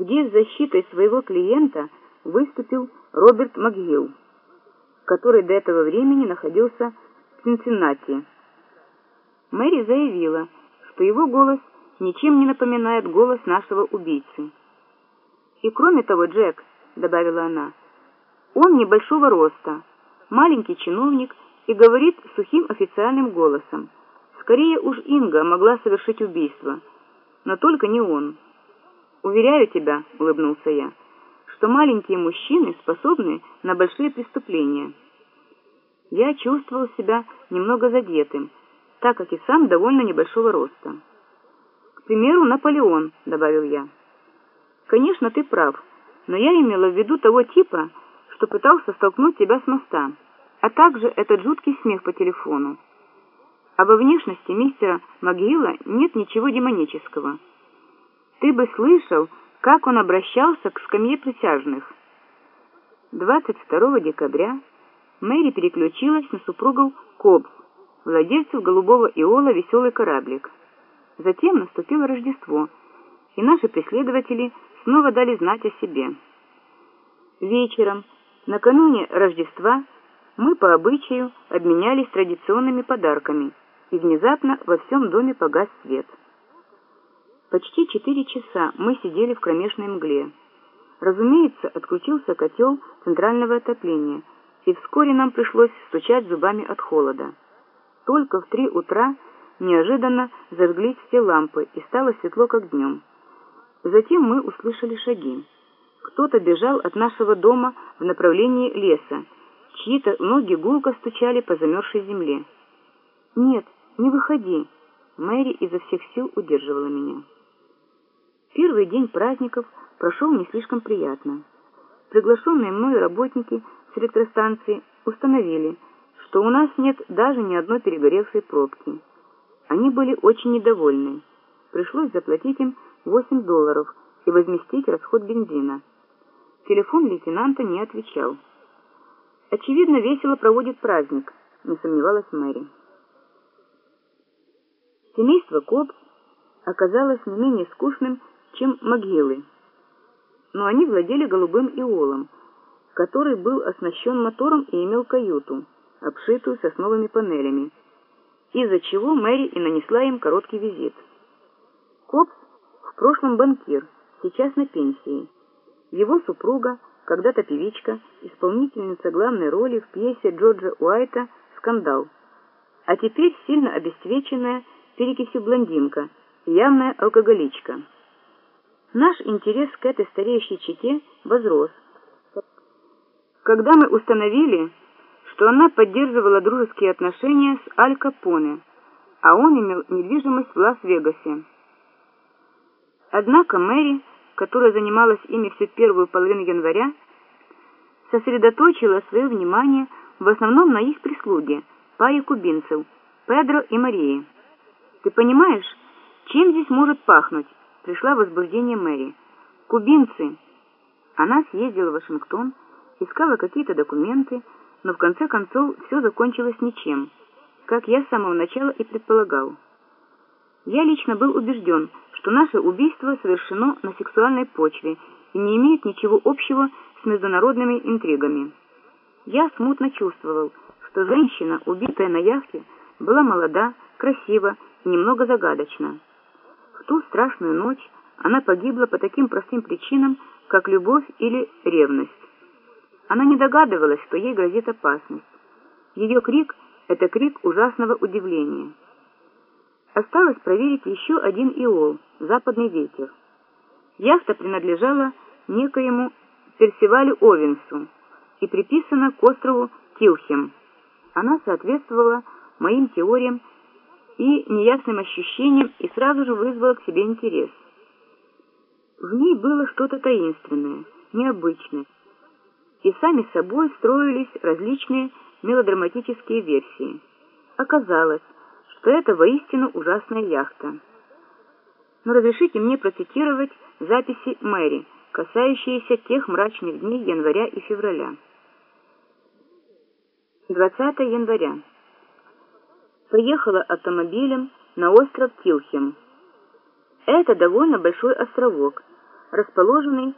где с защитой своего клиента выступил Роберт МакГилл, который до этого времени находился в Цинциннати. Мэри заявила, что его голос ничем не напоминает голос нашего убийцы. «И кроме того, Джек», — добавила она, — «он небольшого роста, маленький чиновник и говорит сухим официальным голосом. Скорее уж Инга могла совершить убийство, но только не он». «Уверяю тебя», — улыбнулся я, — «что маленькие мужчины способны на большие преступления». Я чувствовал себя немного задетым, так как и сам довольно небольшого роста. «К примеру, Наполеон», — добавил я. «Конечно, ты прав, но я имела в виду того типа, что пытался столкнуть тебя с моста, а также этот жуткий смех по телефону. Во внешности мистера Магилла нет ничего демонического». Ты бы слышал, как он обращался к скамье присяжных. 22 декабря Мэри переключилась на супругов Кобс, владельцев голубого иола «Веселый кораблик». Затем наступило Рождество, и наши преследователи снова дали знать о себе. Вечером, накануне Рождества, мы по обычаю обменялись традиционными подарками, и внезапно во всем доме погас свет. Почти четыре часа мы сидели в кромешной мгле. Разумеется, отключился котел центрального отопления, и вскоре нам пришлось стучать зубами от холода. Только в три утра неожиданно зажглись все лампы, и стало светло, как днем. Затем мы услышали шаги. Кто-то бежал от нашего дома в направлении леса, чьи-то ноги гулко стучали по замерзшей земле. «Нет, не выходи!» Мэри изо всех сил удерживала меня. Первый день праздников прошел не слишком приятно. Приглашенные мною работники с электростанции установили, что у нас нет даже ни одной перегоревшей пробки. Они были очень недовольны. Пришлось заплатить им 8 долларов и возместить расход бензина. Телефон лейтенанта не отвечал. Очевидно, весело проводит праздник, не сомневалась Мэри. Семейство Копс оказалось не менее скучным, чем могилы. Но они владели голубым иолом, который был оснащен мотором и имел каюту, обшитую сосновыми панелями, из-за чего Мэри и нанесла им короткий визит. Копс в прошлом банкир, сейчас на пенсии. Его супруга, когда-то певичка, исполнительница главной роли в пьесе Джорджа Уайта «Скандал», а теперь сильно обесцвеченная перекисью блондинка, явная алкоголичка. Наш интерес к этой стареющей чете возрос. Когда мы установили, что она поддерживала дружеские отношения с Аль Капоне, а он имел недвижимость в Лас-Вегасе. Однако Мэри, которая занималась ими всю первую половину января, сосредоточила свое внимание в основном на их прислуге, паре кубинцев, Педро и Марии. Ты понимаешь, чем здесь может пахнуть? Пришла возбуждение Мэри. «Кубинцы!» Она съездила в Вашингтон, искала какие-то документы, но в конце концов все закончилось ничем, как я с самого начала и предполагал. Я лично был убежден, что наше убийство совершено на сексуальной почве и не имеет ничего общего с международными интригами. Я смутно чувствовал, что женщина, убитая на яхте, была молода, красива и немного загадочна. Ту страшную ночь она погибла по таким простым причинам, как любовь или ревность. Она не догадывалась, что ей грозит опасность. Ее крик — это крик ужасного удивления. Осталось проверить еще один иол — западный ветер. Яхта принадлежала некоему Персивалю Овенсу и приписана к острову Тилхем. Она соответствовала моим теориям и неясным ощущением и сразу же вызвала к себе интерес. В ней было что-то таинственное, необычное, и сами собой строились различные мелодраматические версии. Оказалось, что это воистину ужасная яхта. Но разрешите мне процитировать записи Мэри, касающиеся тех мрачных дней января и февраля. 20 января поехала автомобилем на остров Тилхем. Это довольно большой островок, расположенный